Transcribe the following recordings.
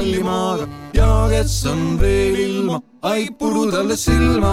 kallimaaga ja kes on veel ilma, ai puru talle silma,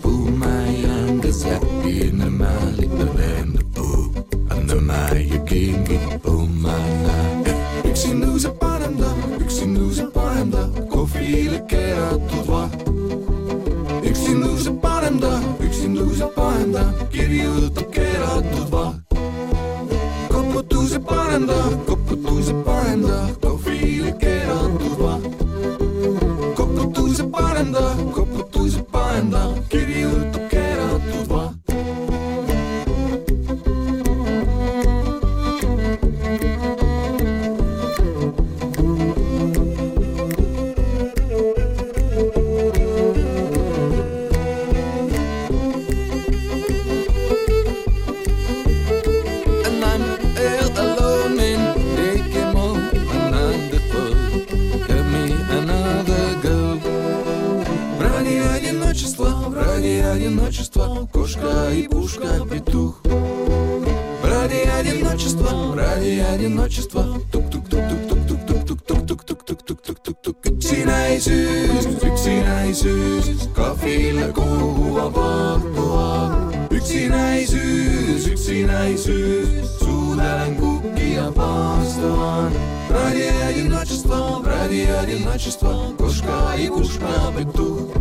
одиночества, ради одиночества, кошка и кушка быту.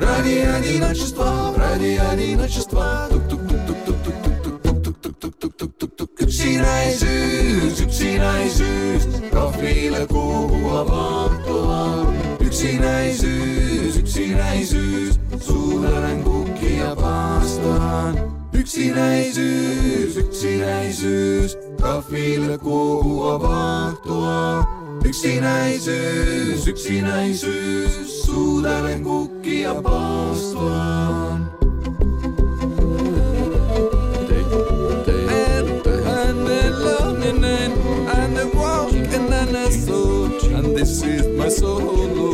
Ради одиночества, ради одиночества, тук-тук-тук-тук-тук-тук-тук-тук-тук-тук-тук-тук-тук-тук. Gypsy naisyyys, yksi naisyyys, kahville kuulua vaahtoa. Yksinäisyys, yksinäisyys, suudelen kukkia paastaan üksinäisyys, yksinäisyys, kahville kuohua vahtoa. Yksinäisyys, yksinäisyys, suudelen kukkia paastoaan. And the walk and then I saw, and this is my solo.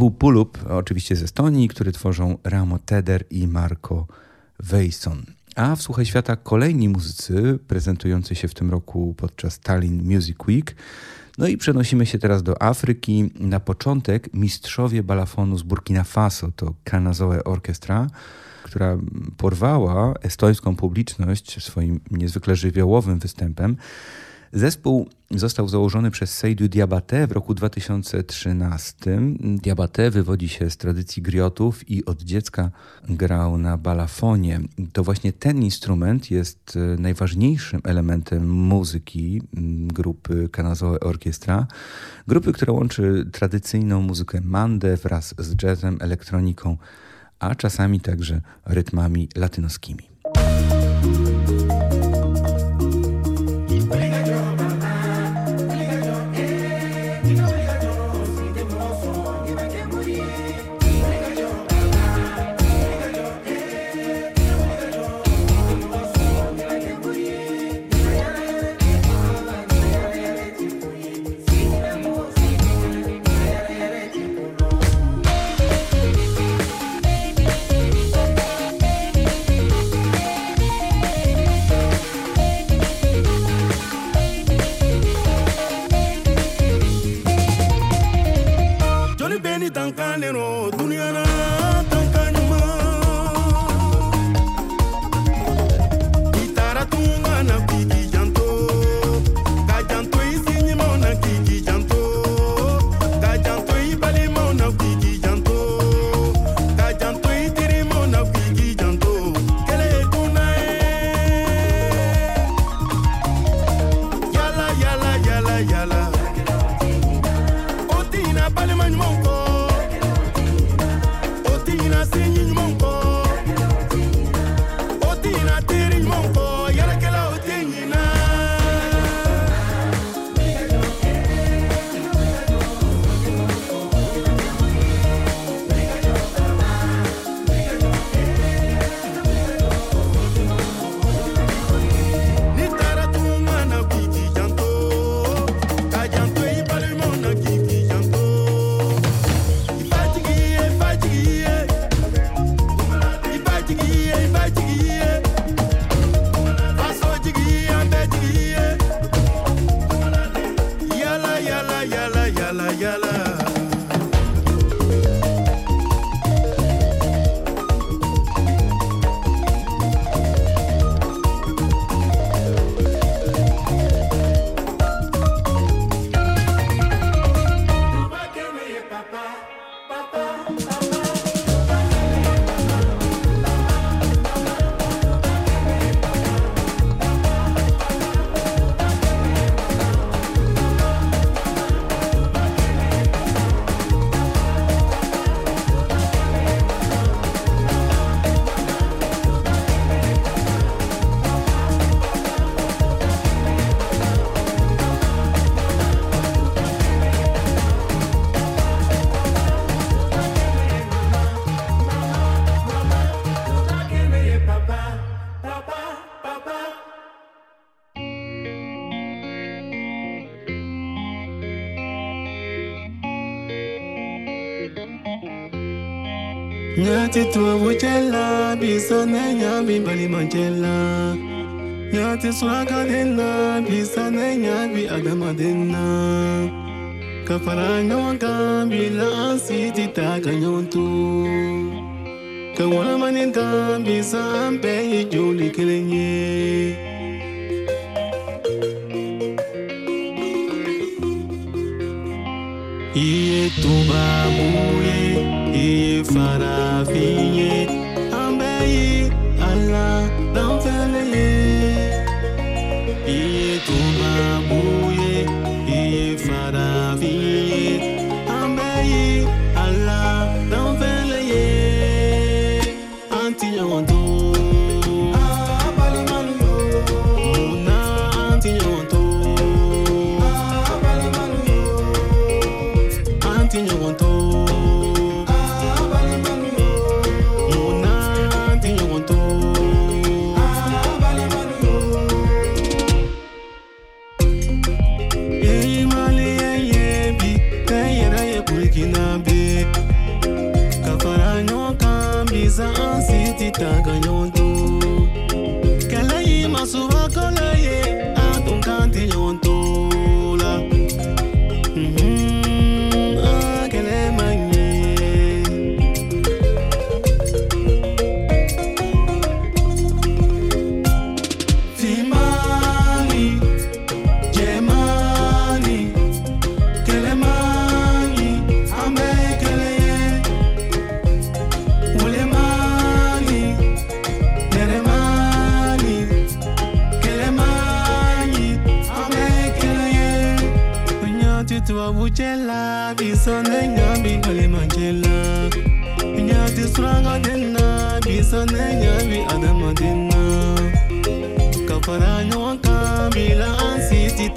Był Pulup, oczywiście z Estonii, który tworzą Ramo Teder i Marco Weisson. A w Słuchaj Świata kolejni muzycy prezentujący się w tym roku podczas Tallinn Music Week. No i przenosimy się teraz do Afryki. Na początek mistrzowie balafonu z Burkina Faso, to Kanazoe Orchestra, która porwała estońską publiczność swoim niezwykle żywiołowym występem. Zespół został założony przez Seydu Diabate w roku 2013. Diabate wywodzi się z tradycji griotów i od dziecka grał na balafonie. To właśnie ten instrument jest e, najważniejszym elementem muzyki grupy Kanazoe Orkiestra. Grupy, która łączy tradycyjną muzykę mandę wraz z jazzem, elektroniką, a czasami także rytmami latynoskimi. Tina tiri monko Nyatitwa Wuchela, Bisane, Yabi Balimajela. Yatiswagadela, Bisane, Yabi Adamadena. Kafaranga, Bila, Siti Taganyontu. Kawaman Gambi, Zambe, Julie Killing. Iye tuba muye iye farafiye anbẹye ala lanfẹlẹye iye tó máa mú. no can be la city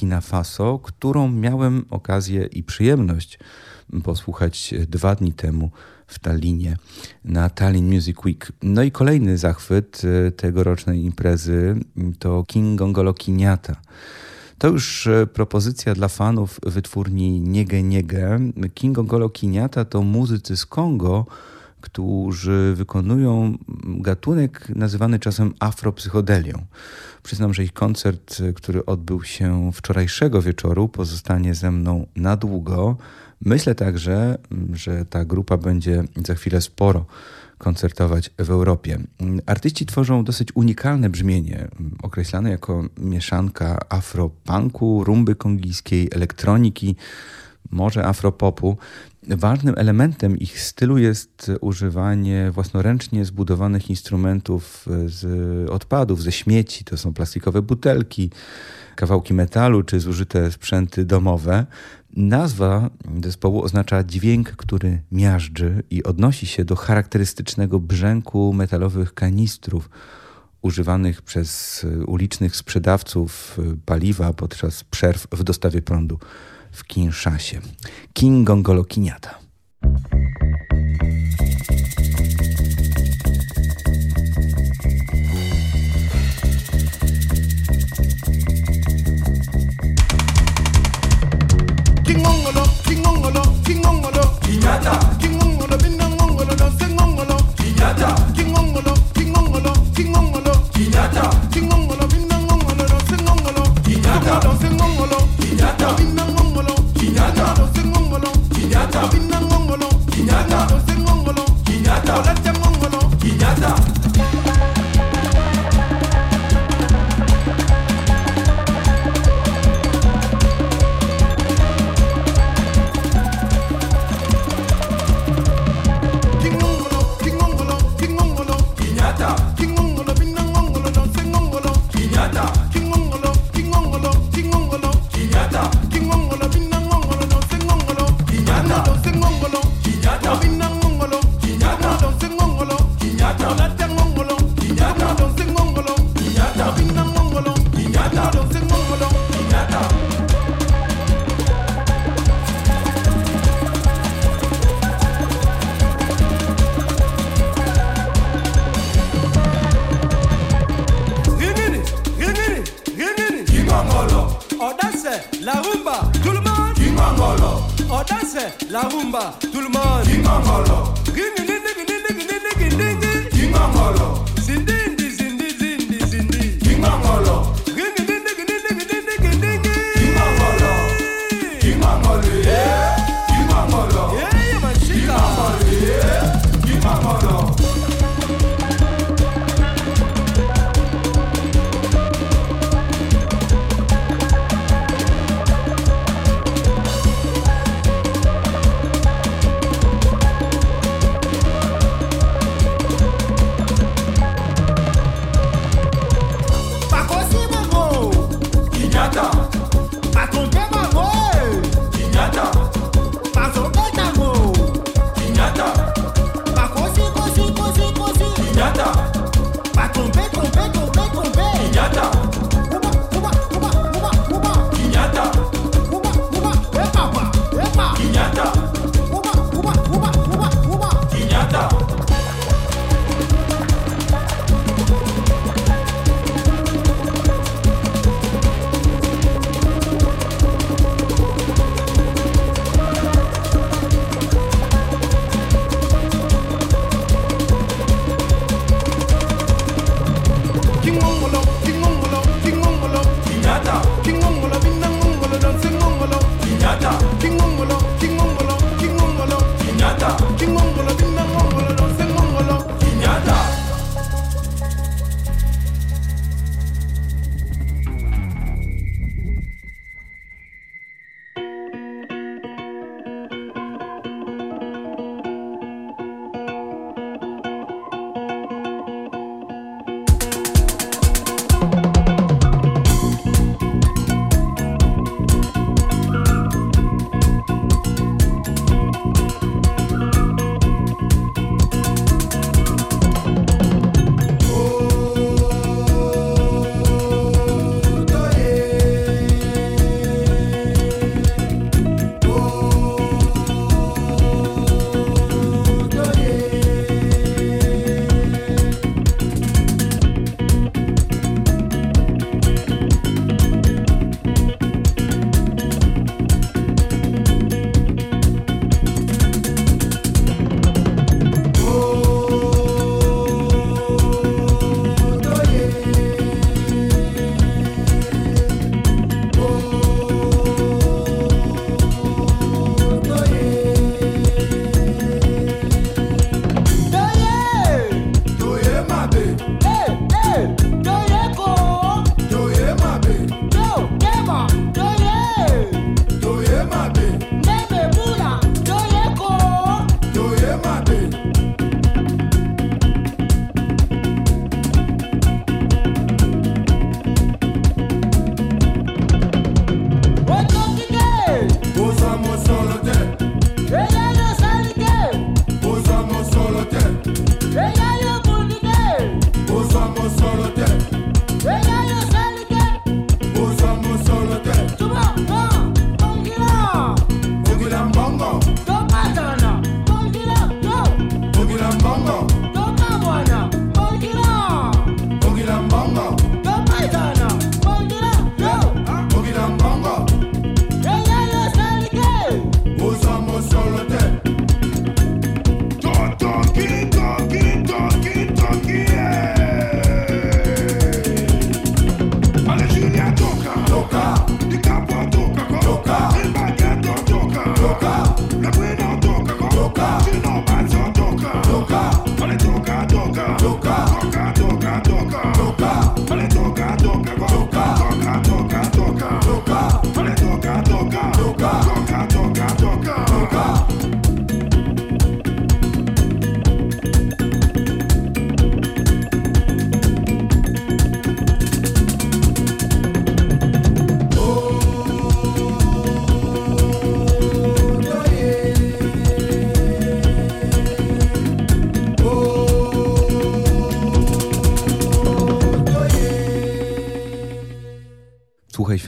Burkina Faso, którą miałem okazję i przyjemność posłuchać dwa dni temu w Tallinie na Tallinn Music Week. No i kolejny zachwyt e, tegorocznej imprezy to King Gongolo Kiniata. To już e, propozycja dla fanów wytwórni Niege Niege. King Gongolo Kiniata to muzycy z Kongo, którzy wykonują gatunek nazywany czasem afropsychodelią. Przyznam, że ich koncert, który odbył się wczorajszego wieczoru, pozostanie ze mną na długo. Myślę także, że ta grupa będzie za chwilę sporo koncertować w Europie. Artyści tworzą dosyć unikalne brzmienie, określane jako mieszanka afropunku, rumby kongijskiej, elektroniki, może afropopu. Ważnym elementem ich stylu jest używanie własnoręcznie zbudowanych instrumentów z odpadów, ze śmieci. To są plastikowe butelki, kawałki metalu czy zużyte sprzęty domowe. Nazwa zespołu oznacza dźwięk, który miażdży i odnosi się do charakterystycznego brzęku metalowych kanistrów używanych przez ulicznych sprzedawców paliwa podczas przerw w dostawie prądu w Kinszasie. King Gongolo Kiniata. Kingongolo, kingongolo, kingongolo, kinyata. Kingongolo, Kinyatta, Kinyatta, Kinyatta, Kinyatta, Kinyatta, Kinyatta, Kinyatta,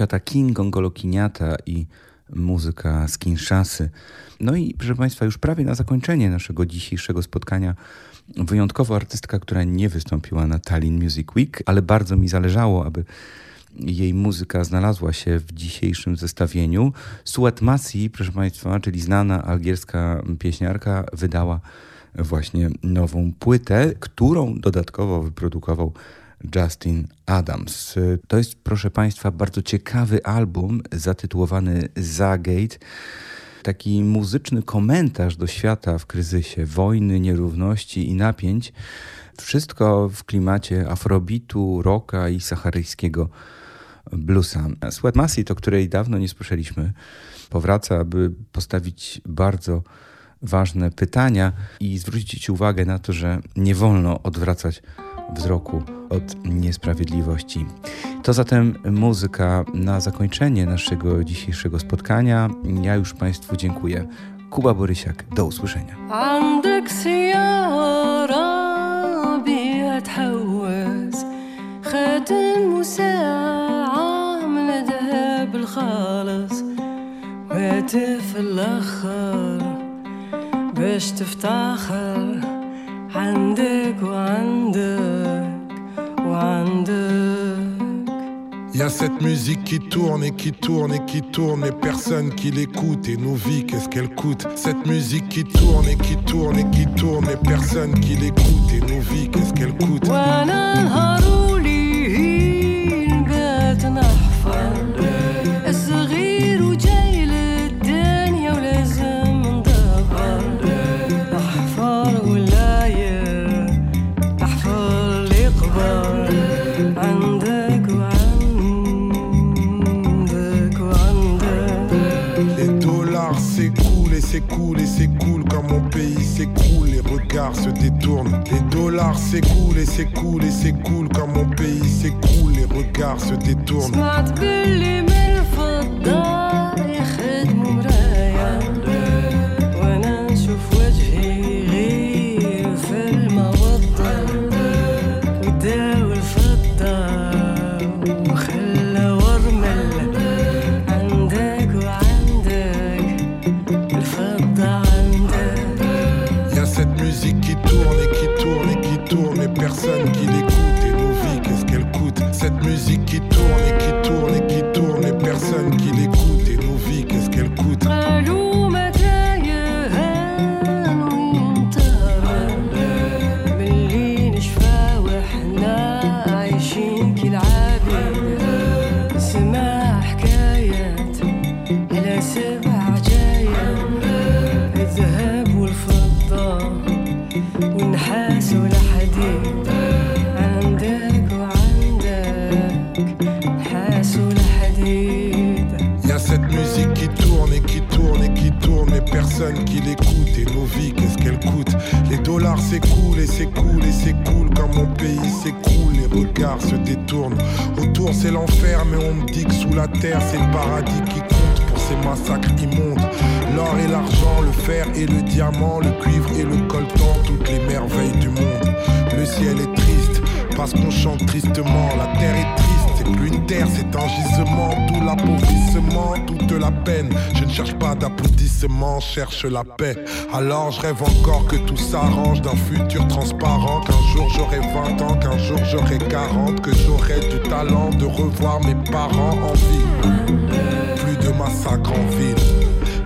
Świata King, Gongolo Kiniata i muzyka z Kinshasy. No i proszę Państwa, już prawie na zakończenie naszego dzisiejszego spotkania wyjątkowo artystka, która nie wystąpiła na Tallinn Music Week, ale bardzo mi zależało, aby jej muzyka znalazła się w dzisiejszym zestawieniu. Suat Masi, proszę Państwa, czyli znana algierska pieśniarka, wydała właśnie nową płytę, którą dodatkowo wyprodukował Justin Adams. To jest, proszę Państwa, bardzo ciekawy album zatytułowany Zagate. Taki muzyczny komentarz do świata w kryzysie, wojny, nierówności i napięć. Wszystko w klimacie afrobitu, rocka i saharyjskiego bluesa. Sweat Massey, to której dawno nie słyszeliśmy, powraca, aby postawić bardzo ważne pytania i zwrócić uwagę na to, że nie wolno odwracać wzroku od niesprawiedliwości. To zatem muzyka na zakończenie naszego dzisiejszego spotkania. Ja już Państwu dziękuję. Kuba Borysiak, do usłyszenia. هاتف الأخر باش تفتخر Il y a cette musique qui tourne et qui tourne et qui tourne et personne qui l'écoute et nos vies qu'est-ce qu'elle coûte? Cette musique qui tourne et qui tourne et qui tourne et personne qui l'écoute et nos vies qu'est-ce qu'elle coûte? mon pays s'écoule, les regards se détournent. Les dollars s'écoulent et s'écoulent et s'écoulent, quand mon pays s'écoule, les regards se détournent. la terre, c'est le paradis qui compte pour ces massacres immondes. L'or et l'argent, le fer et le diamant, le cuivre et le coltan, toutes les merveilles du monde. Le ciel est triste parce qu'on chante tristement, la terre est triste cherche la paix. Alors je rêve encore que tout s'arrange d'un futur transparent. Qu'un jour j'aurai 20 ans, qu'un jour j'aurai 40, que j'aurai du talent de revoir mes parents en vie. Plus de massacre en ville.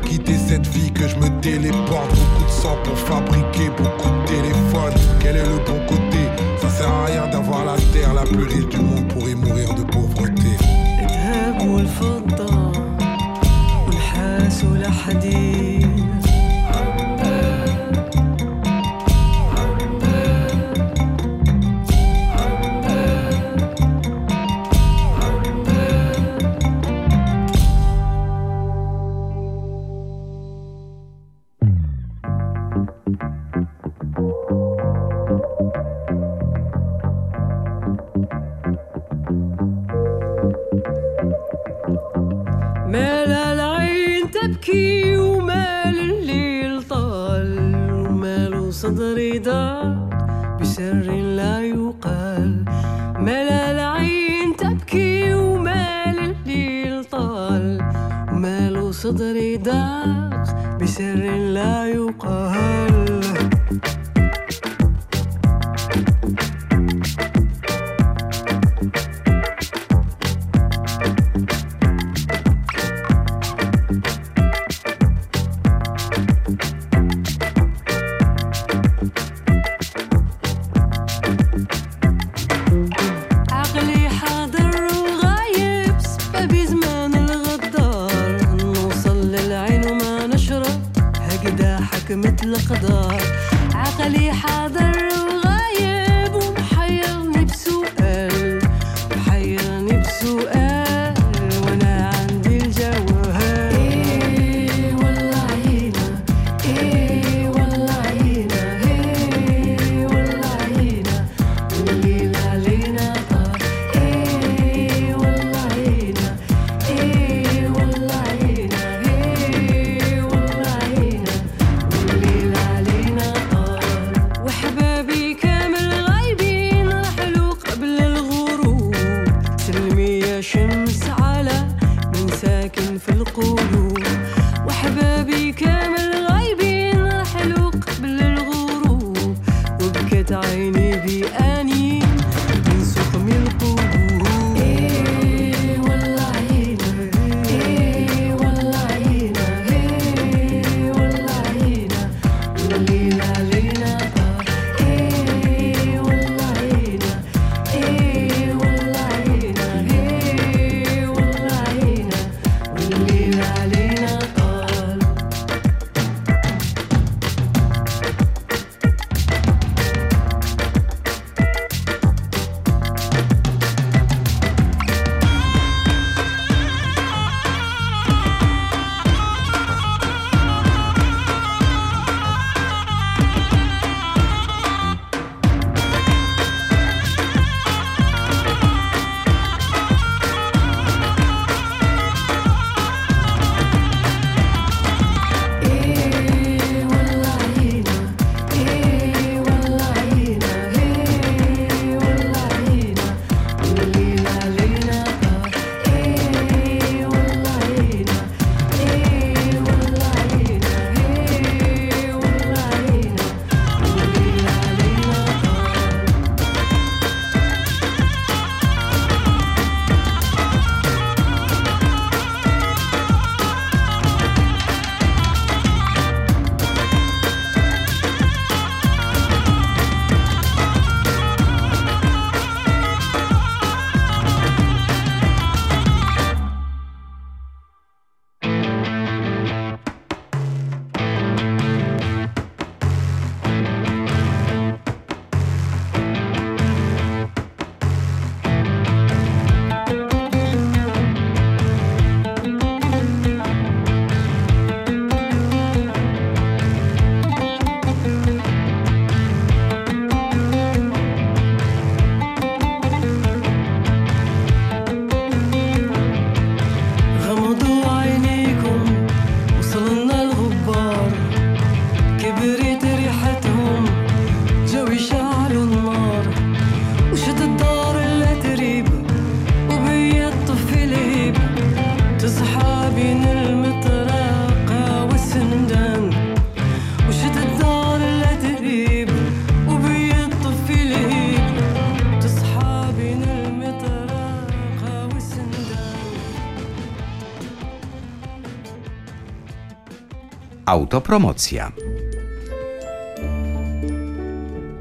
Quitter cette vie que je me téléporte. Beaucoup de sang pour fabriquer beaucoup de téléphones. Quel est le bon côté? Ça sert à rien d'avoir la terre la plus riche du monde pour y mourir de pauvreté. Autopromocja.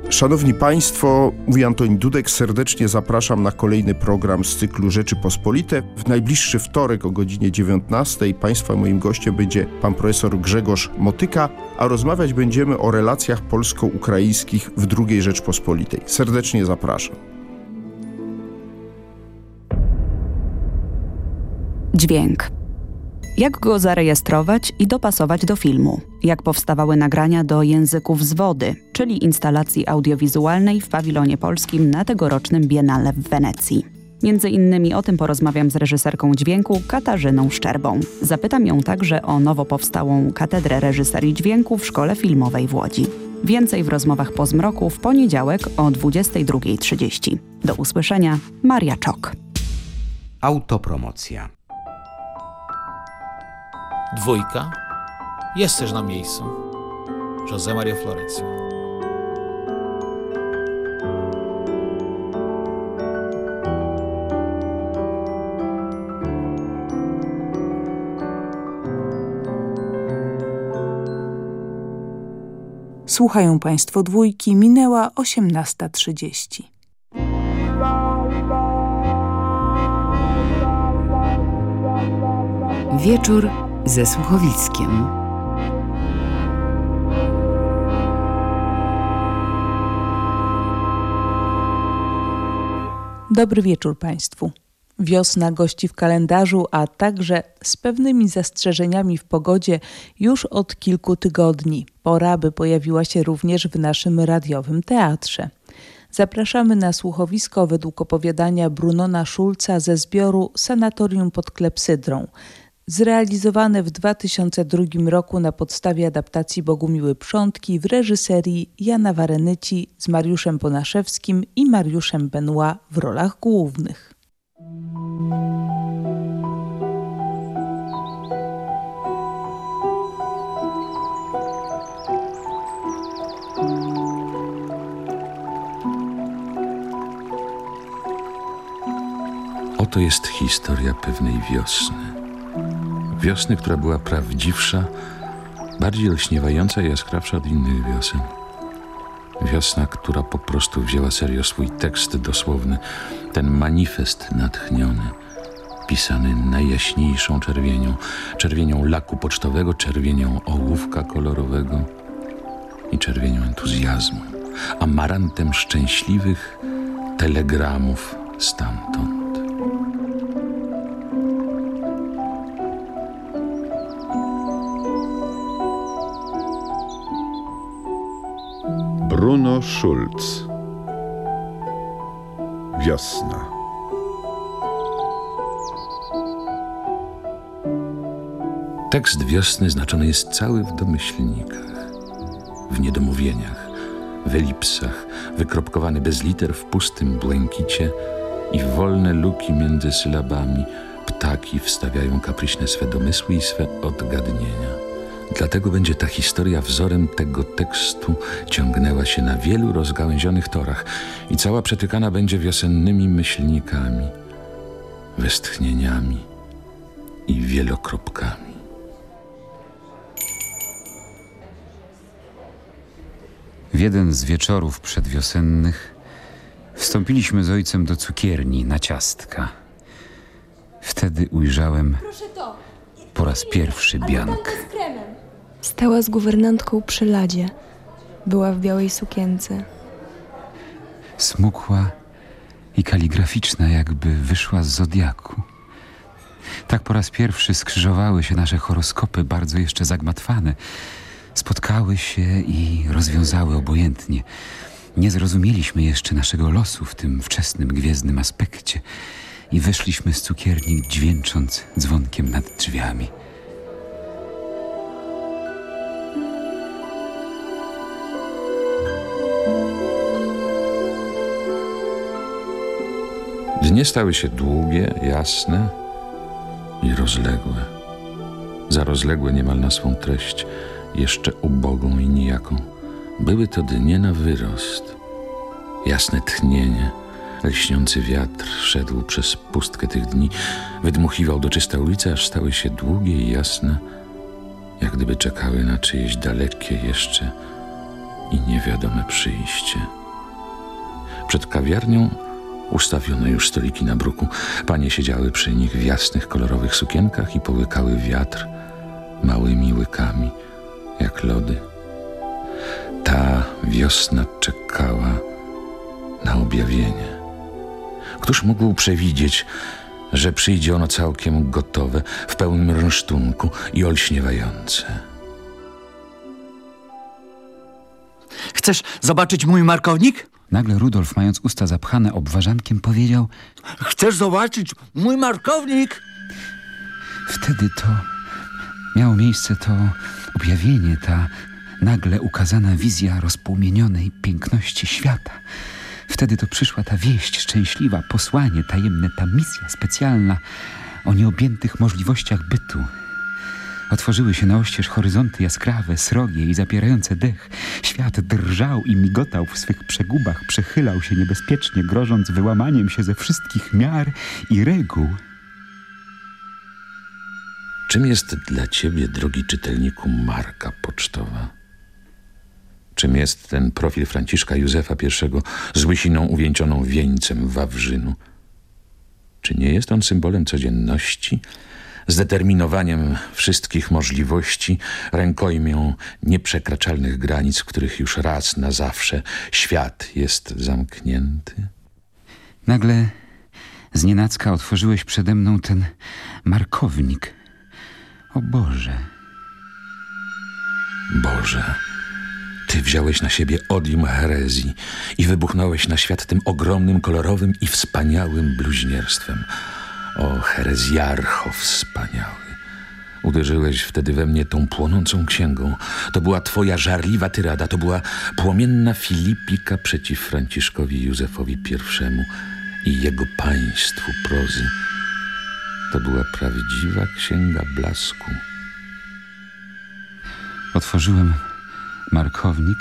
Szanowni Państwo, mówi Antoni Dudek, serdecznie zapraszam na kolejny program z cyklu Rzeczypospolite. W najbliższy wtorek o godzinie 19 Państwa moim gościem będzie pan profesor Grzegorz Motyka, a rozmawiać będziemy o relacjach polsko-ukraińskich w II Rzeczpospolitej. Serdecznie zapraszam. Dźwięk. Jak go zarejestrować i dopasować do filmu? Jak powstawały nagrania do języków z wody, czyli instalacji audiowizualnej w pawilonie polskim na tegorocznym Biennale w Wenecji? Między innymi o tym porozmawiam z reżyserką dźwięku Katarzyną Szczerbą. Zapytam ją także o nowo powstałą Katedrę Reżyserii Dźwięku w Szkole Filmowej w Łodzi. Więcej w rozmowach po zmroku w poniedziałek o 22.30. Do usłyszenia, Maria Czok. Autopromocja. Dwójka jest też na miejscu. José Maria Florencio. Słuchają Państwo dwójki, minęła 18.30. Wieczór ze Słuchowickiem. Dobry wieczór Państwu. Wiosna gości w kalendarzu, a także z pewnymi zastrzeżeniami w pogodzie już od kilku tygodni. Pora, by pojawiła się również w naszym radiowym teatrze. Zapraszamy na słuchowisko według opowiadania Brunona Szulca ze zbioru Sanatorium pod klepsydrą, zrealizowane w 2002 roku na podstawie adaptacji Bogumiły Przątki w reżyserii Jana Warenyci z Mariuszem Bonaszewskim i Mariuszem Benoit w rolach głównych. Oto jest historia pewnej wiosny. Wiosny, która była prawdziwsza, bardziej lśniewająca i jaskrawsza od innych wiosen. Wiosna, która po prostu wzięła serio swój tekst dosłowny, ten manifest natchniony, pisany najjaśniejszą czerwienią, czerwienią laku pocztowego, czerwienią ołówka kolorowego i czerwienią entuzjazmu, amarantem szczęśliwych telegramów stamtąd. Bruno Schulz. Wiosna. Tekst wiosny znaczony jest cały w domyślnikach, w niedomówieniach, w elipsach, wykropkowany bez liter w pustym błękicie i w wolne luki między sylabami. Ptaki wstawiają kapryśne swe domysły i swe odgadnienia. Dlatego będzie ta historia wzorem tego tekstu ciągnęła się na wielu rozgałęzionych torach i cała przetykana będzie wiosennymi myślnikami, westchnieniami i wielokropkami. W jeden z wieczorów przedwiosennych wstąpiliśmy z ojcem do cukierni na ciastka. Wtedy ujrzałem po raz pierwszy Biankę. Stała z guwernantką przy ladzie. Była w białej sukience. Smukła i kaligraficzna, jakby wyszła z zodiaku. Tak po raz pierwszy skrzyżowały się nasze horoskopy, bardzo jeszcze zagmatwane. Spotkały się i rozwiązały obojętnie. Nie zrozumieliśmy jeszcze naszego losu w tym wczesnym gwiezdnym aspekcie i wyszliśmy z cukierni dźwięcząc dzwonkiem nad drzwiami. Dnie stały się długie, jasne i rozległe. Za rozległe niemal na swą treść, jeszcze ubogą i nijaką. Były to dnie na wyrost. Jasne tchnienie, lśniący wiatr szedł przez pustkę tych dni, wydmuchiwał do czysta ulice, aż stały się długie i jasne, jak gdyby czekały na czyjeś dalekie jeszcze i niewiadome przyjście. Przed kawiarnią Ustawiono już stoliki na bruku. Panie siedziały przy nich w jasnych, kolorowych sukienkach i połykały wiatr małymi łykami, jak lody. Ta wiosna czekała na objawienie. Któż mógł przewidzieć, że przyjdzie ono całkiem gotowe, w pełnym rynsztunku i olśniewające? Chcesz zobaczyć mój markownik? Nagle Rudolf, mając usta zapchane obwarzankiem, powiedział Chcesz zobaczyć mój markownik? Wtedy to miało miejsce to objawienie, ta nagle ukazana wizja rozpłomienionej piękności świata. Wtedy to przyszła ta wieść szczęśliwa, posłanie tajemne, ta misja specjalna o nieobjętych możliwościach bytu. Otworzyły się na oścież horyzonty jaskrawe, srogie i zapierające dech. Świat drżał i migotał w swych przegubach, przechylał się niebezpiecznie, grożąc wyłamaniem się ze wszystkich miar i reguł. Czym jest dla ciebie, drogi czytelniku, marka pocztowa? Czym jest ten profil Franciszka Józefa I z łysiną uwieńczoną wieńcem wawrzynu? Czy nie jest on symbolem codzienności, zdeterminowaniem wszystkich możliwości, rękojmią nieprzekraczalnych granic, w których już raz na zawsze świat jest zamknięty? Nagle znienacka otworzyłeś przede mną ten markownik. O Boże! Boże! Ty wziąłeś na siebie odium herezji i wybuchnąłeś na świat tym ogromnym, kolorowym i wspaniałym bluźnierstwem. O, herezjarcho wspaniały. Uderzyłeś wtedy we mnie tą płonącą księgą. To była twoja żarliwa tyrada, to była płomienna filipika przeciw Franciszkowi Józefowi I i jego państwu prozy. To była prawdziwa księga blasku. Otworzyłem markownik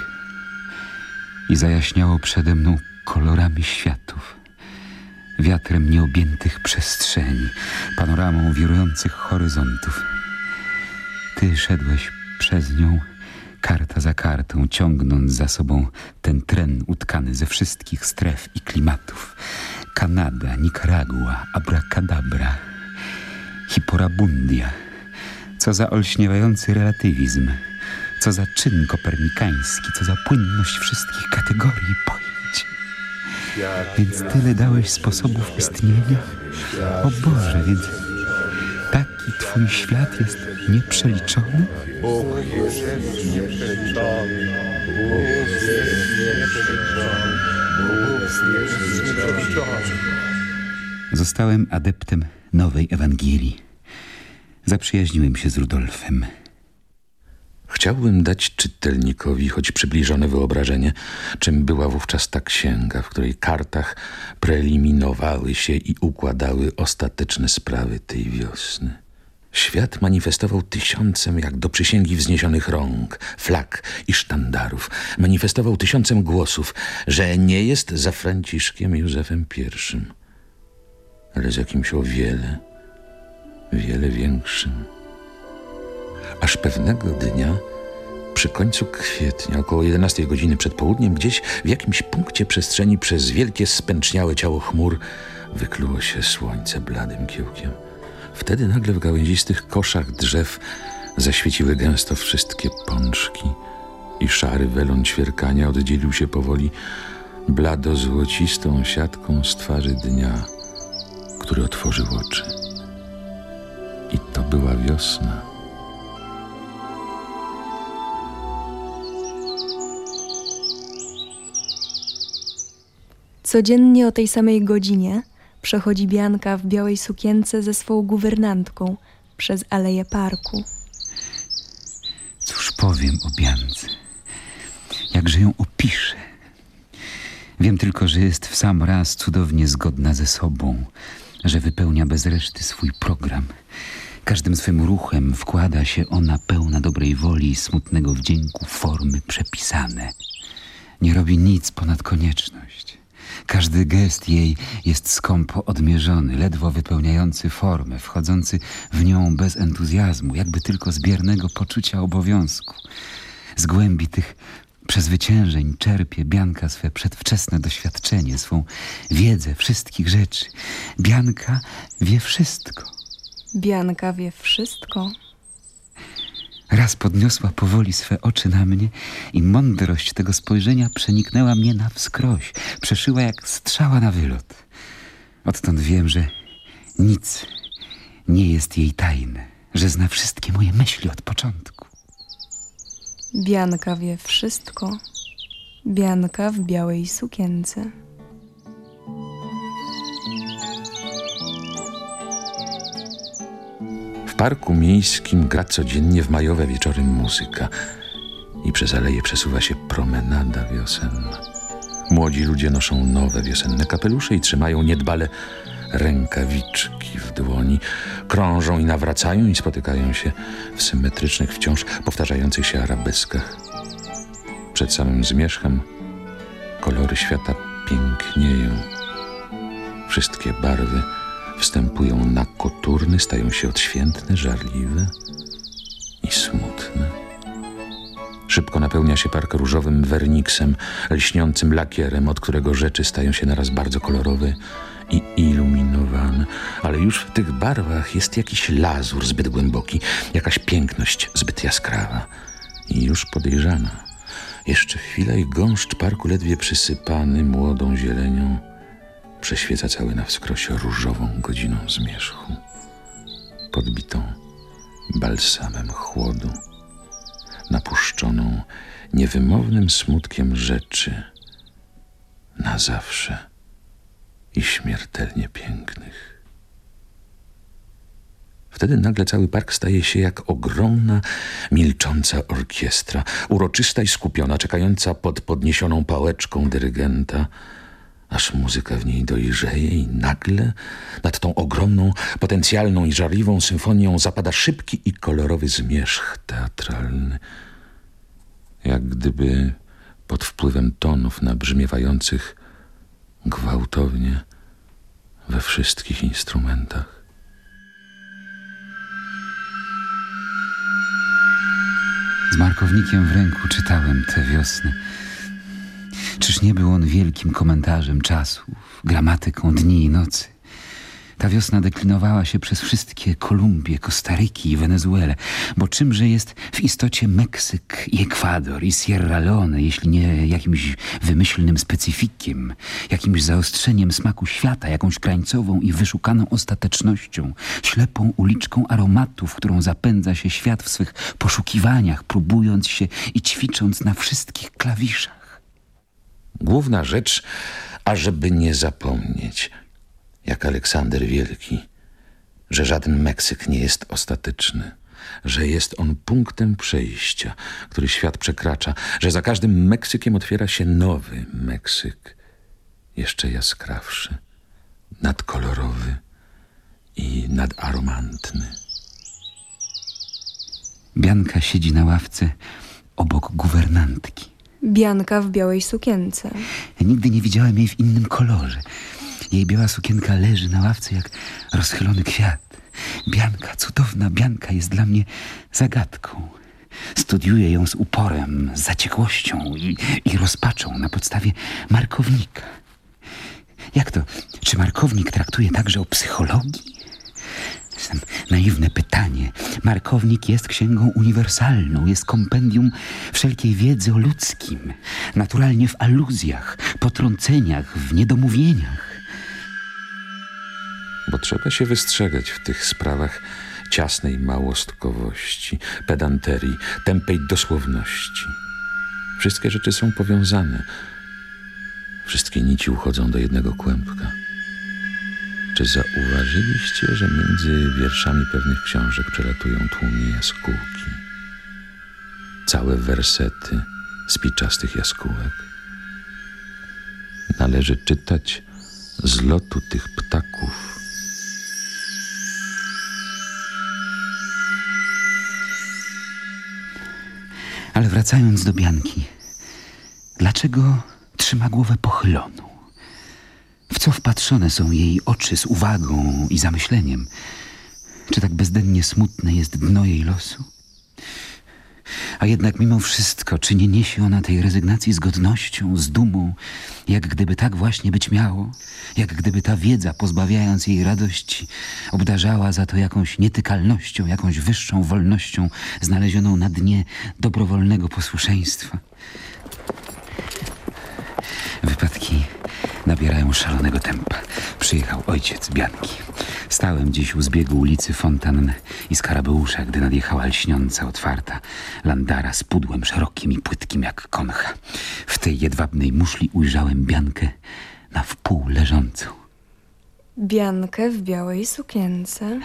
i zajaśniało przede mną kolorami światów, wiatrem nieobjętych przestrzeni, panoramą wirujących horyzontów. Ty szedłeś przez nią, karta za kartą, ciągnąc za sobą ten tren utkany ze wszystkich stref i klimatów. Kanada, Nikaragua, Abracadabra, Hiporabundia. Co za olśniewający relatywizm – co za czyn kopernikański, co za płynność wszystkich kategorii i pojęć. Więc tyle dałeś sposobów istnienia? O Boże, więc taki twój świat jest nieprzeliczony? Bóg jest nieprzeliczony. Bóg jest nieprzeliczony. Bóg jest nieprzeliczony. Zostałem adeptem nowej Ewangelii. Zaprzyjaźniłem się z Rudolfem. Chciałbym dać czytelnikowi choć przybliżone wyobrażenie, czym była wówczas ta księga, w której kartach preeliminowały się i układały ostateczne sprawy tej wiosny. Świat manifestował tysiącem jak do przysięgi wzniesionych rąk, flag i sztandarów. Manifestował tysiącem głosów, że nie jest za Franciszkiem Józefem I, ale z jakimś o wiele, wiele większym aż pewnego dnia przy końcu kwietnia, około 11 godziny przed południem, gdzieś w jakimś punkcie przestrzeni przez wielkie spęczniałe ciało chmur wykluło się słońce bladym kiełkiem. Wtedy nagle w gałęzistych koszach drzew zaświeciły gęsto wszystkie pączki i szary welon ćwierkania oddzielił się powoli blado-złocistą siatką z twarzy dnia, który otworzył oczy. I to była wiosna. Codziennie o tej samej godzinie przechodzi Bianka w białej sukience ze swą guwernantką przez aleję parku. Cóż powiem o Biance? Jakże ją opiszę? Wiem tylko, że jest w sam raz cudownie zgodna ze sobą, że wypełnia bez reszty swój program. Każdym swym ruchem wkłada się ona pełna dobrej woli i smutnego wdzięku formy przepisane. Nie robi nic ponad konieczność. Każdy gest jej jest skąpo odmierzony, ledwo wypełniający formę, wchodzący w nią bez entuzjazmu, jakby tylko z biernego poczucia obowiązku. Z głębi tych przezwyciężeń czerpie Bianka swe przedwczesne doświadczenie, swą wiedzę wszystkich rzeczy. Bianka wie wszystko. Bianka wie wszystko. Raz podniosła powoli swe oczy na mnie i mądrość tego spojrzenia przeniknęła mnie na wskroś, przeszyła jak strzała na wylot. Odtąd wiem, że nic nie jest jej tajne, że zna wszystkie moje myśli od początku. Bianka wie wszystko. Bianka w białej sukience. W parku miejskim gra codziennie w majowe wieczory muzyka i przez aleje przesuwa się promenada wiosenna. Młodzi ludzie noszą nowe wiosenne kapelusze i trzymają niedbale rękawiczki w dłoni. Krążą i nawracają i spotykają się w symetrycznych, wciąż powtarzających się arabeskach. Przed samym zmierzchem kolory świata pięknieją. Wszystkie barwy wstępują na koturny, stają się odświętne, żarliwe i smutne. Szybko napełnia się park różowym werniksem, lśniącym lakierem, od którego rzeczy stają się naraz bardzo kolorowe i iluminowane. Ale już w tych barwach jest jakiś lazur zbyt głęboki, jakaś piękność zbyt jaskrawa i już podejrzana. Jeszcze chwila i gąszcz parku ledwie przysypany młodą zielenią prześwieca cały na wskroś różową godziną zmierzchu, podbitą balsamem chłodu, napuszczoną niewymownym smutkiem rzeczy na zawsze i śmiertelnie pięknych. Wtedy nagle cały park staje się jak ogromna, milcząca orkiestra, uroczysta i skupiona, czekająca pod podniesioną pałeczką dyrygenta, aż muzyka w niej dojrzeje i nagle nad tą ogromną, potencjalną i żarliwą symfonią zapada szybki i kolorowy zmierzch teatralny. Jak gdyby pod wpływem tonów nabrzmiewających gwałtownie we wszystkich instrumentach. Z markownikiem w ręku czytałem tę wiosnę. Czyż nie był on wielkim komentarzem czasów, gramatyką dni i nocy? Ta wiosna deklinowała się przez wszystkie Kolumbie, Kostaryki i Wenezuelę, bo czymże jest w istocie Meksyk i Ekwador i Sierra Leone, jeśli nie jakimś wymyślnym specyfikiem, jakimś zaostrzeniem smaku świata, jakąś krańcową i wyszukaną ostatecznością, ślepą uliczką aromatów, którą zapędza się świat w swych poszukiwaniach, próbując się i ćwicząc na wszystkich klawiszach. Główna rzecz, ażeby nie zapomnieć – jak Aleksander Wielki, że żaden Meksyk nie jest ostateczny, że jest on punktem przejścia, który świat przekracza, że za każdym Meksykiem otwiera się nowy Meksyk, jeszcze jaskrawszy, nadkolorowy i nadaromantny. Bianka siedzi na ławce obok guwernantki. Bianka w białej sukience. Nigdy nie widziałem jej w innym kolorze. Jej biała sukienka leży na ławce jak rozchylony kwiat. Bianka, cudowna Bianka jest dla mnie zagadką. Studiuję ją z uporem, z zaciekłością i, i rozpaczą na podstawie markownika. Jak to? Czy markownik traktuje także o psychologii? Naiwne pytanie. Markownik jest księgą uniwersalną, jest kompendium wszelkiej wiedzy o ludzkim, naturalnie w aluzjach, potrąceniach, w niedomówieniach bo trzeba się wystrzegać w tych sprawach ciasnej małostkowości, pedanterii, tępej dosłowności. Wszystkie rzeczy są powiązane. Wszystkie nici uchodzą do jednego kłębka. Czy zauważyliście, że między wierszami pewnych książek przelatują tłumie jaskółki? Całe wersety spiczastych jaskółek. Należy czytać z lotu tych ptaków Ale wracając do Bianki, dlaczego trzyma głowę pochyloną? W co wpatrzone są jej oczy z uwagą i zamyśleniem? Czy tak bezdennie smutne jest dno jej losu? A jednak mimo wszystko, czy nie niesie ona tej rezygnacji z godnością, z dumą, jak gdyby tak właśnie być miało? Jak gdyby ta wiedza, pozbawiając jej radości, obdarzała za to jakąś nietykalnością, jakąś wyższą wolnością znalezioną na dnie dobrowolnego posłuszeństwa? Wypadki nabierają szalonego tempa. Przyjechał ojciec Bianki. Stałem dziś u zbiegu ulicy Fontanny i Skarabeusza, gdy nadjechała lśniąca, otwarta landara z pudłem szerokim i płytkim jak koncha. W tej jedwabnej muszli ujrzałem Biankę na wpół leżącą. Biankę w białej sukience.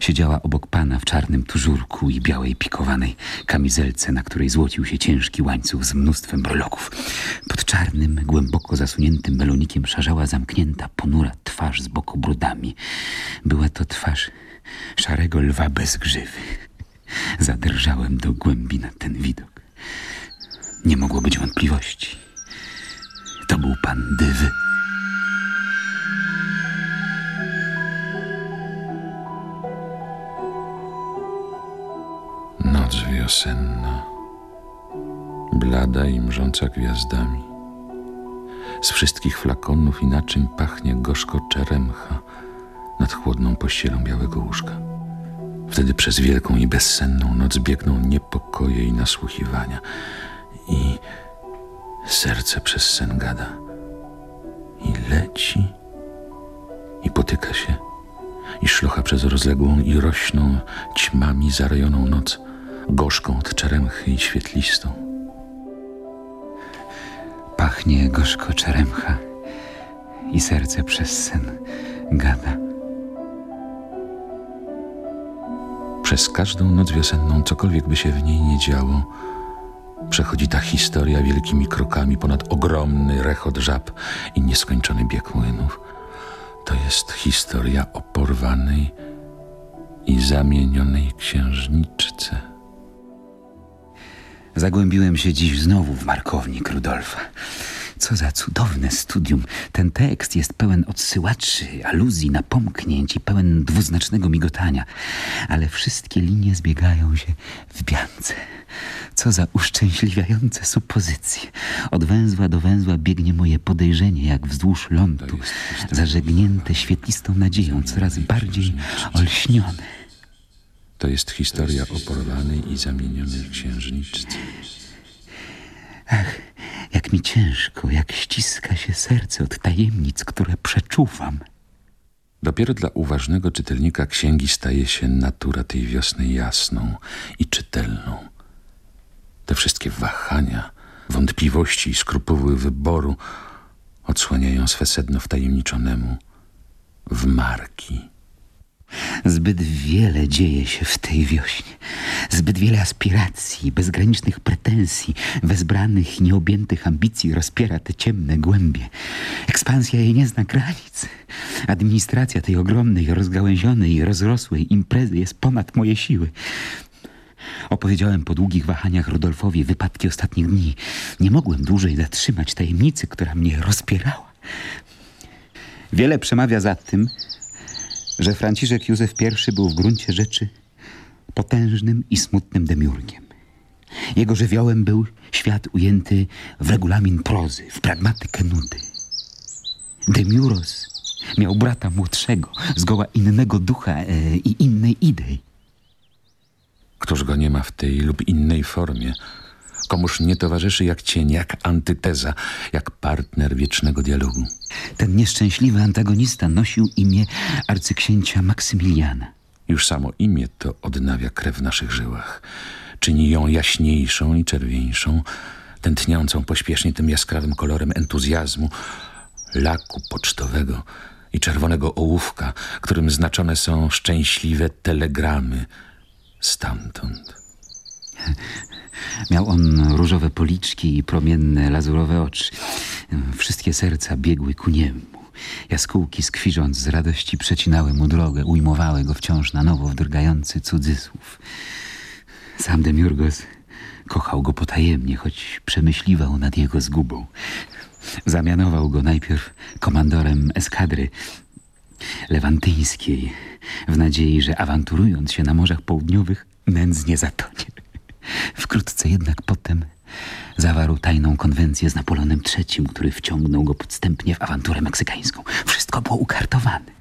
Siedziała obok pana w czarnym tużurku i białej pikowanej kamizelce, na której złocił się ciężki łańcuch z mnóstwem broloków. Pod czarnym, głęboko zasuniętym melonikiem szarzała zamknięta, ponura twarz z boku brudami. Była to twarz szarego lwa bez grzywy. Zadrżałem do głębi na ten widok. Nie mogło być wątpliwości. To był pan Dywy. Wiosenna, blada i mrząca gwiazdami. Z wszystkich flakonów i naczyń pachnie gorzko czeremcha nad chłodną pościelą białego łóżka. Wtedy przez wielką i bezsenną noc biegną niepokoje i nasłuchiwania i serce przez sen gada i leci i potyka się i szlocha przez rozległą i rośną ćmami zarejoną noc, gorzką od czeremchy i świetlistą. Pachnie gorzko czeremcha i serce przez sen gada. Przez każdą noc wiosenną, cokolwiek by się w niej nie działo, przechodzi ta historia wielkimi krokami ponad ogromny rechot żab i nieskończony bieg młynów. To jest historia o porwanej i zamienionej księżniczce. Zagłębiłem się dziś znowu w markownik Rudolfa. Co za cudowne studium. Ten tekst jest pełen odsyłaczy, aluzji, napomknięć i pełen dwuznacznego migotania. Ale wszystkie linie zbiegają się w biance. Co za uszczęśliwiające supozycje. Od węzła do węzła biegnie moje podejrzenie, jak wzdłuż lądu, zażegnięte świetlistą nadzieją, coraz bardziej olśnione. To jest historia o porwanej i zamienionej księżniczce. Ach, jak mi ciężko, jak ściska się serce od tajemnic, które przeczuwam. Dopiero dla uważnego czytelnika księgi staje się natura tej wiosny jasną i czytelną. Te wszystkie wahania, wątpliwości i skrupuły wyboru odsłaniają swe sedno wtajemniczonemu w marki. Zbyt wiele dzieje się w tej wiośnie. Zbyt wiele aspiracji, bezgranicznych pretensji, wezbranych nieobjętych ambicji rozpiera te ciemne głębie. Ekspansja jej nie zna granic. Administracja tej ogromnej, rozgałęzionej rozrosłej imprezy jest ponad moje siły. Opowiedziałem po długich wahaniach Rodolfowi wypadki ostatnich dni. Nie mogłem dłużej zatrzymać tajemnicy, która mnie rozpierała. Wiele przemawia za tym, że Franciszek Józef I był w gruncie rzeczy potężnym i smutnym demiurgiem. Jego żywiołem był świat ujęty w regulamin prozy, w pragmatykę nudy. Demiuros miał brata młodszego, zgoła innego ducha e, i innej idei. Któż go nie ma w tej lub innej formie? Komuż nie towarzyszy jak cień, jak antyteza, jak partner wiecznego dialogu? Ten nieszczęśliwy antagonista nosił imię arcyksięcia Maksymiliana. Już samo imię to odnawia krew w naszych żyłach. Czyni ją jaśniejszą i czerwieńszą, tętniącą pośpiesznie tym jaskrawym kolorem entuzjazmu, laku pocztowego i czerwonego ołówka, którym znaczone są szczęśliwe telegramy stamtąd. Miał on różowe policzki i promienne lazurowe oczy. Wszystkie serca biegły ku niemu. Jaskółki skwirząc z radości przecinały mu drogę, ujmowały go wciąż na nowo w drgający cudzysłów. Sam Demiurgos kochał go potajemnie, choć przemyśliwał nad jego zgubą. Zamianował go najpierw komandorem eskadry lewantyńskiej, w nadziei, że awanturując się na morzach południowych, nędznie zatonie. Wkrótce jednak potem zawarł tajną konwencję z Napoleonem III, który wciągnął go podstępnie w awanturę meksykańską. Wszystko było ukartowane.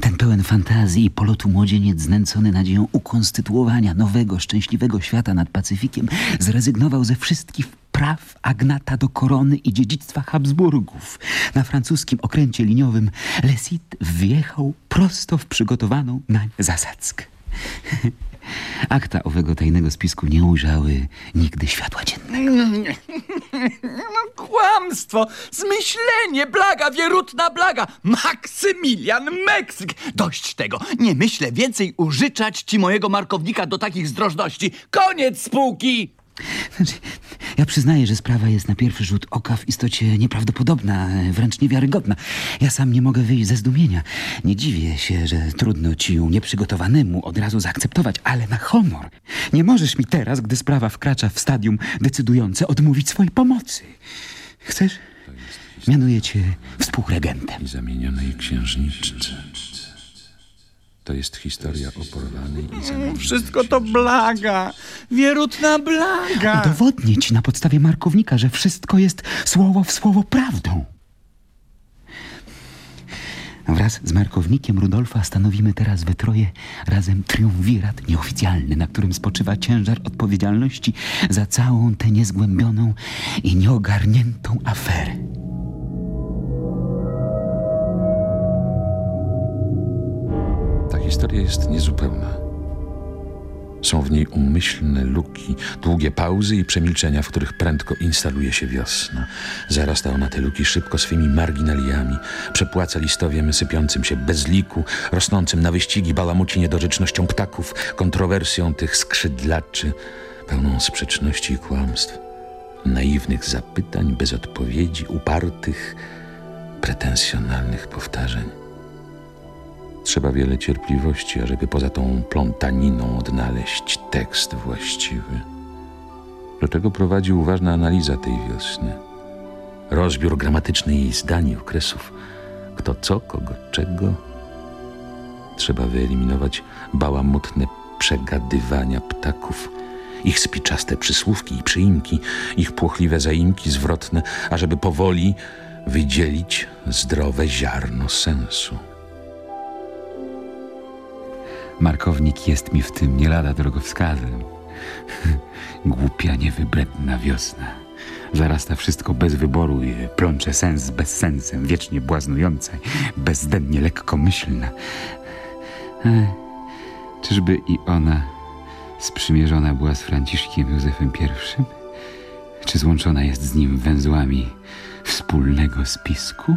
Ten pełen fantazji i polotu młodzieniec znęcony nadzieją ukonstytuowania nowego, szczęśliwego świata nad Pacyfikiem zrezygnował ze wszystkich praw Agnata do korony i dziedzictwa Habsburgów. Na francuskim okręcie liniowym Lesit wjechał prosto w przygotowaną nań zasadzkę. Akta owego tajnego spisku nie ujrzały nigdy światła dziennego. No, kłamstwo, zmyślenie, blaga, wierutna blaga. Maksymilian Meksyk. Dość tego. Nie myślę więcej użyczać ci mojego markownika do takich zdrożności. Koniec spółki! Znaczy, ja przyznaję, że sprawa jest na pierwszy rzut oka w istocie nieprawdopodobna, wręcz niewiarygodna. Ja sam nie mogę wyjść ze zdumienia. Nie dziwię się, że trudno ci ją nieprzygotowanemu od razu zaakceptować, ale na honor. Nie możesz mi teraz, gdy sprawa wkracza w stadium decydujące, odmówić swojej pomocy. Chcesz? Mianuję cię współregentem. I zamienionej księżniczce. To jest historia o porwanej i Wszystko to blaga, wierutna blaga. Udowodnię ci na podstawie markownika, że wszystko jest słowo w słowo prawdą. Wraz z markownikiem Rudolfa stanowimy teraz we troje razem triumvirat nieoficjalny, na którym spoczywa ciężar odpowiedzialności za całą tę niezgłębioną i nieogarniętą aferę. Historia jest niezupełna. Są w niej umyślne luki, długie pauzy i przemilczenia, w których prędko instaluje się wiosna. Zarasta ona te luki szybko swymi marginaliami, przepłaca listowiem sypiącym się bez liku, rosnącym na wyścigi bałamuci niedorzecznością ptaków, kontrowersją tych skrzydlaczy, pełną sprzeczności i kłamstw, naiwnych zapytań bez odpowiedzi, upartych, pretensjonalnych powtarzeń. Trzeba wiele cierpliwości, ażeby poza tą plątaniną odnaleźć tekst właściwy. Do tego prowadzi uważna analiza tej wiosny. Rozbiór gramatyczny jej zdań i okresów. Kto co, kogo czego. Trzeba wyeliminować bałamutne przegadywania ptaków, ich spiczaste przysłówki i przyimki, ich płochliwe zaimki zwrotne, ażeby powoli wydzielić zdrowe ziarno sensu. Markownik jest mi w tym nie lada drogowskazem. Głupia, niewybredna wiosna. Zarasta wszystko bez wyboru i plącze sens z bezsensem, wiecznie błaznująca, bezdennie lekkomyślna. E, czyżby i ona sprzymierzona była z Franciszkiem Józefem I? Czy złączona jest z nim węzłami wspólnego spisku?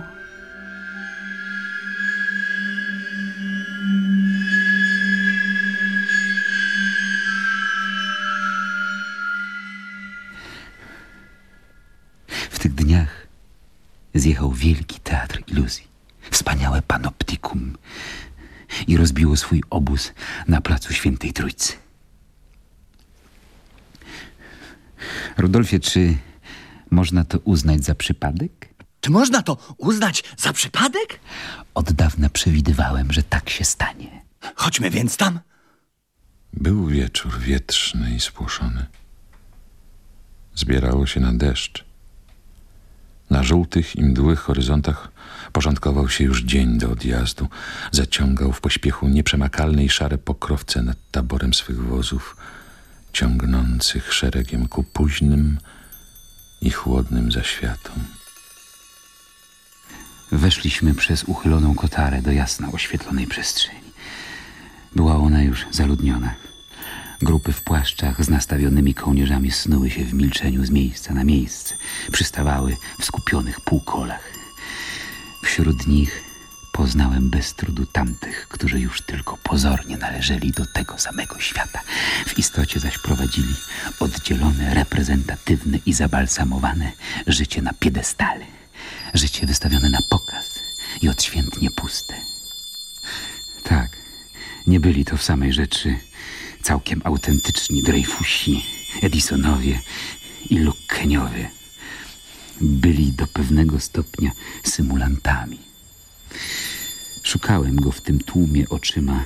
Dniach zjechał wielki teatr iluzji, wspaniałe panoptikum i rozbiło swój obóz na placu Świętej Trójcy. Rudolfie, czy można to uznać za przypadek? Czy można to uznać za przypadek? Od dawna przewidywałem, że tak się stanie. Chodźmy więc tam. Był wieczór wietrzny i spłoszony. Zbierało się na deszcz. Na żółtych i mdłych horyzontach porządkował się już dzień do odjazdu. Zaciągał w pośpiechu nieprzemakalne i szare pokrowce nad taborem swych wozów, ciągnących szeregiem ku późnym i chłodnym zaświatom. Weszliśmy przez uchyloną kotarę do jasno oświetlonej przestrzeni. Była ona już zaludniona. Grupy w płaszczach z nastawionymi kołnierzami snuły się w milczeniu z miejsca na miejsce. Przystawały w skupionych półkolach. Wśród nich poznałem bez trudu tamtych, którzy już tylko pozornie należeli do tego samego świata. W istocie zaś prowadzili oddzielone, reprezentatywne i zabalsamowane życie na piedestale. Życie wystawione na pokaz i odświętnie puste. Tak, nie byli to w samej rzeczy całkiem autentyczni Dreyfusi, Edisonowie i Lukkeniowie. Byli do pewnego stopnia symulantami. Szukałem go w tym tłumie oczyma,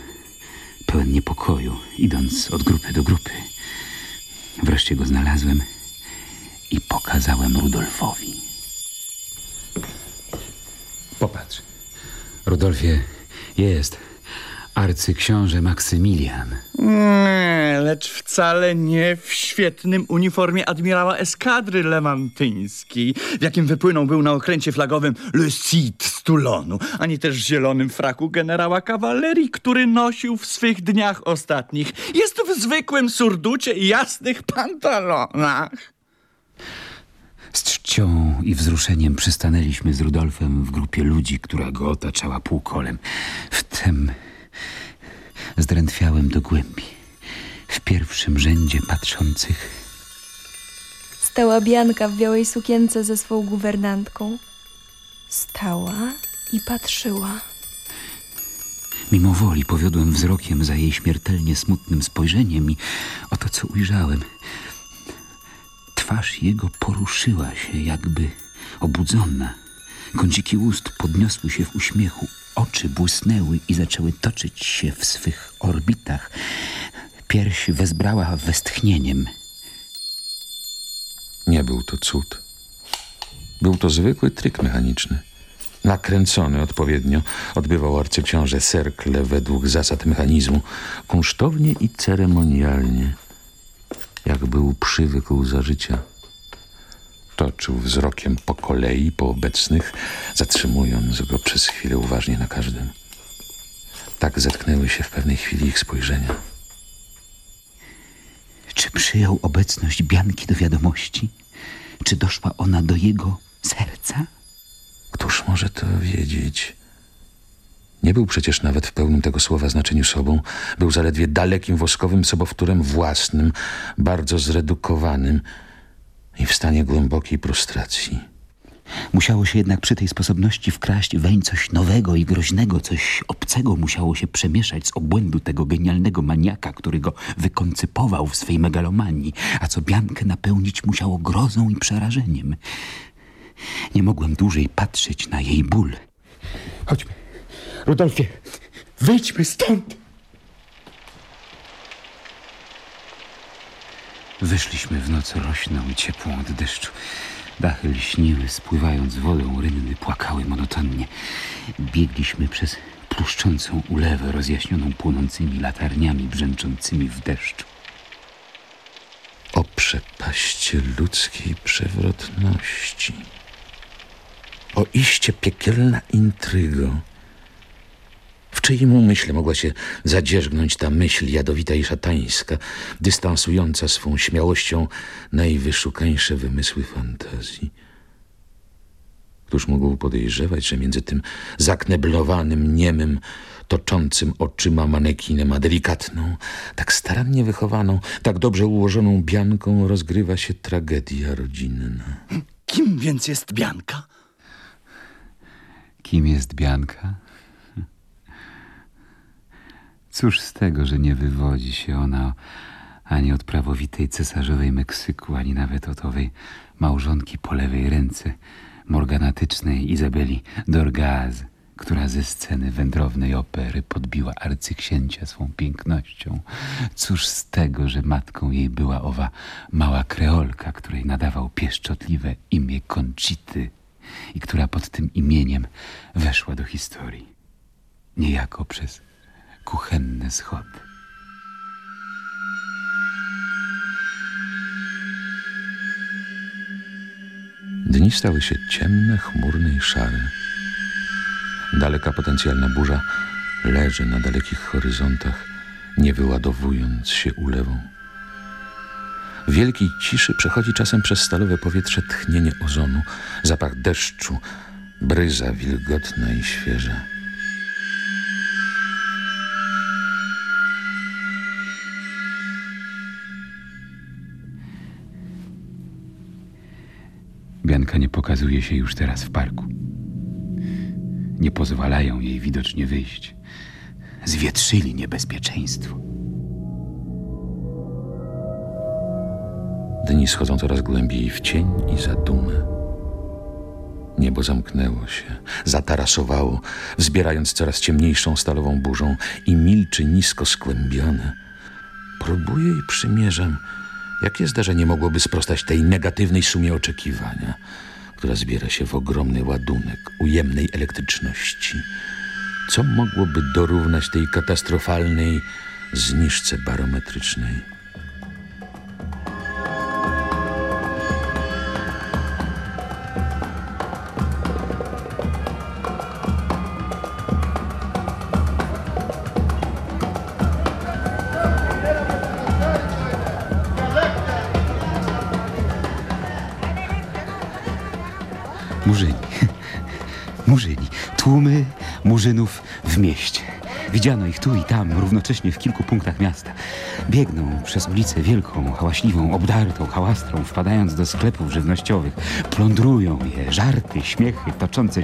pełen niepokoju, idąc od grupy do grupy. Wreszcie go znalazłem i pokazałem Rudolfowi. Popatrz. Rudolfie, jest arcyksiąże Maksymilian. Nie, lecz wcale nie w świetnym uniformie admirała eskadry lewantyńskiej, w jakim wypłynął był na okręcie flagowym Le Cid z Toulonu, ani też w zielonym fraku generała kawalerii, który nosił w swych dniach ostatnich. Jest w zwykłym surducie i jasnych pantalonach. Z czcią i wzruszeniem przystanęliśmy z Rudolfem w grupie ludzi, która go otaczała półkolem. Wtem zdrętwiałem do głębi. W pierwszym rzędzie patrzących Stała Bianka w białej sukience ze swą guwernantką. Stała i patrzyła. Mimo woli powiodłem wzrokiem za jej śmiertelnie smutnym spojrzeniem i oto co ujrzałem. Twarz jego poruszyła się, jakby obudzona. Kąciki ust podniosły się w uśmiechu, oczy błysnęły i zaczęły toczyć się w swych orbitach. Pierś wezbrała westchnieniem. Nie był to cud. Był to zwykły tryk mechaniczny. Nakręcony odpowiednio, odbywał arcyksiąże Serkle według zasad mechanizmu, kunsztownie i ceremonialnie, jak był przywykł za życia. Toczył wzrokiem po kolei, po obecnych, zatrzymując go przez chwilę uważnie na każdym. Tak zetknęły się w pewnej chwili ich spojrzenia. Czy przyjął obecność Bianki do wiadomości? Czy doszła ona do jego serca? Któż może to wiedzieć? Nie był przecież nawet w pełnym tego słowa znaczeniu sobą. Był zaledwie dalekim woskowym sobowtórem własnym, bardzo zredukowanym i w stanie głębokiej prostracji. Musiało się jednak przy tej sposobności wkraść weń coś nowego i groźnego, coś obcego musiało się przemieszać z obłędu tego genialnego maniaka, który go wykoncypował w swej megalomanii, a co Biankę napełnić musiało grozą i przerażeniem. Nie mogłem dłużej patrzeć na jej ból. Chodźmy. Rudolfie, wyjdźmy stąd! Wyszliśmy w noc rośną i ciepłą od deszczu. Dachy lśniły, spływając wodą, rynny płakały monotonnie. Biegliśmy przez pluszczącą ulewę rozjaśnioną płonącymi latarniami brzęczącymi w deszczu. O przepaście ludzkiej przewrotności. O iście piekielna intrygo. W czyim umyśle mogła się zadzierzgnąć ta myśl jadowita i szatańska, dystansująca swą śmiałością najwyszukańsze wymysły fantazji? Któż mógł podejrzewać, że między tym zakneblowanym, niemym, toczącym oczyma manekinem, a delikatną, tak starannie wychowaną, tak dobrze ułożoną Bianką rozgrywa się tragedia rodzinna? Kim więc jest Bianka? Kim jest Bianka? Cóż z tego, że nie wywodzi się ona ani od prawowitej cesarzowej Meksyku, ani nawet od owej małżonki po lewej ręce, morganatycznej Izabeli Dorgaz, która ze sceny wędrownej opery podbiła arcyksięcia swą pięknością. Cóż z tego, że matką jej była owa mała kreolka, której nadawał pieszczotliwe imię Conchity i która pod tym imieniem weszła do historii. Niejako przez kuchenne schody. Dni stały się ciemne, chmurne i szare. Daleka potencjalna burza leży na dalekich horyzontach, nie wyładowując się ulewą. W wielkiej ciszy przechodzi czasem przez stalowe powietrze tchnienie ozonu, zapach deszczu, bryza wilgotna i świeża. Nie pokazuje się już teraz w parku. Nie pozwalają jej widocznie wyjść. Zwietrzyli niebezpieczeństwo. Dni schodzą coraz głębiej w cień i zadumę. Niebo zamknęło się, zatarasowało, wzbierając coraz ciemniejszą stalową burzą i milczy nisko skłębione. Próbuję i przymierzam, jakie zdarzenie mogłoby sprostać tej negatywnej sumie oczekiwania, która zbiera się w ogromny ładunek ujemnej elektryczności. Co mogłoby dorównać tej katastrofalnej zniżce barometrycznej? Widziano ich tu i tam, równocześnie w kilku punktach miasta. Biegną przez ulicę wielką, hałaśliwą, obdartą hałastrą, wpadając do sklepów żywnościowych. Plądrują je, żarty, śmiechy, toczące się